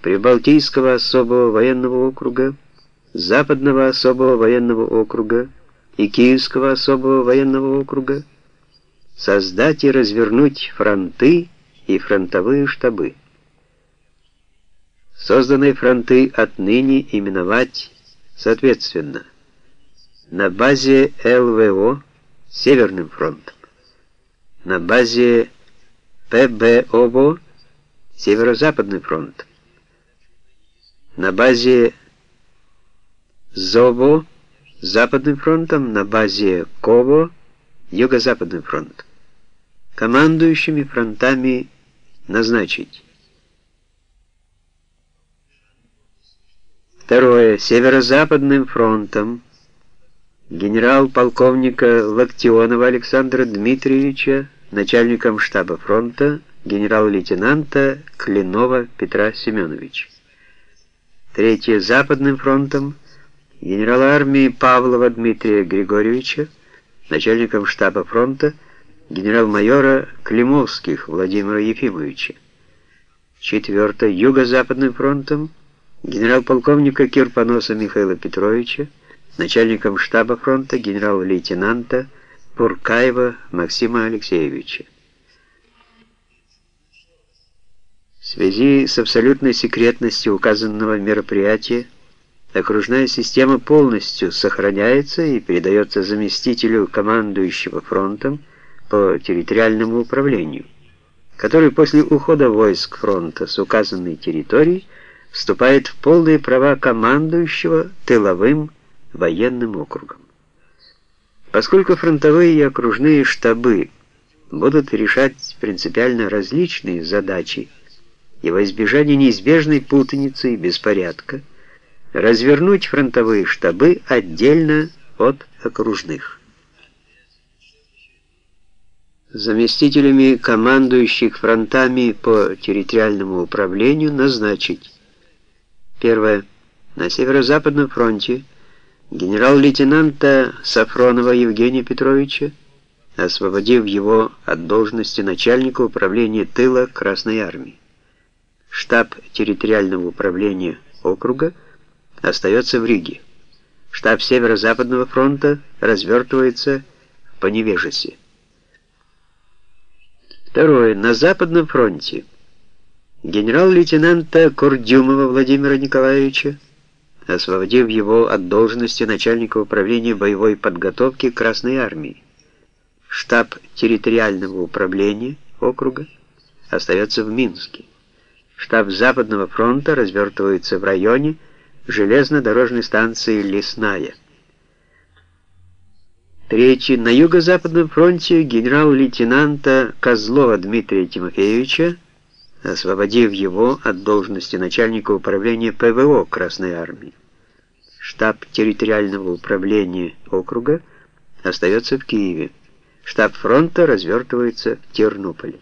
Прибалтийского особого военного округа, Западного особого военного округа и Киевского особого военного округа, создать и развернуть фронты и фронтовые штабы. Созданные фронты отныне именовать соответственно на базе ЛВО Северным фронтом, на базе ПБОВО Северо-Западный фронт, на базе ЗОВО Западным фронтом, на базе КОВО Юго-Западный фронт. Командующими фронтами назначить. Второе. Северо-Западным фронтом генерал-полковника Локтионова Александра Дмитриевича, начальником штаба фронта, генерал-лейтенанта Клинова Петра Семеновича. Третье. Западным фронтом генерала армии Павлова Дмитрия Григорьевича, начальником штаба фронта, генерал-майора Климовских Владимира Ефимовича. Четвертое. Юго-Западным фронтом генерал-полковника Кирпоноса Михаила Петровича, начальником штаба фронта генерал-лейтенанта Пуркаева Максима Алексеевича. В связи с абсолютной секретностью указанного мероприятия окружная система полностью сохраняется и передается заместителю командующего фронтом по территориальному управлению, который после ухода войск фронта с указанной территории вступает в полные права командующего тыловым военным округом. Поскольку фронтовые и окружные штабы будут решать принципиально различные задачи, и во избежание неизбежной путаницы и беспорядка развернуть фронтовые штабы отдельно от окружных. Заместителями командующих фронтами по территориальному управлению назначить. Первое. На Северо-Западном фронте генерал-лейтенанта Сафронова Евгения Петровича, освободив его от должности начальника управления тыла Красной Армии штаб территориального управления округа остается в Риге. Штаб Северо-Западного фронта развертывается в Поневежесе. Второе. На Западном фронте генерал-лейтенанта Курдюмова Владимира Николаевича, освободив его от должности начальника управления боевой подготовки Красной Армии. Штаб территориального управления округа остается в Минске. Штаб Западного фронта развертывается в районе железнодорожной станции «Лесная». Третий. На Юго-Западном фронте генерал-лейтенанта Козлова Дмитрия Тимофеевича, освободив его от должности начальника управления ПВО Красной Армии. Штаб территориального управления округа остается в Киеве. Штаб фронта развертывается в Тернополе.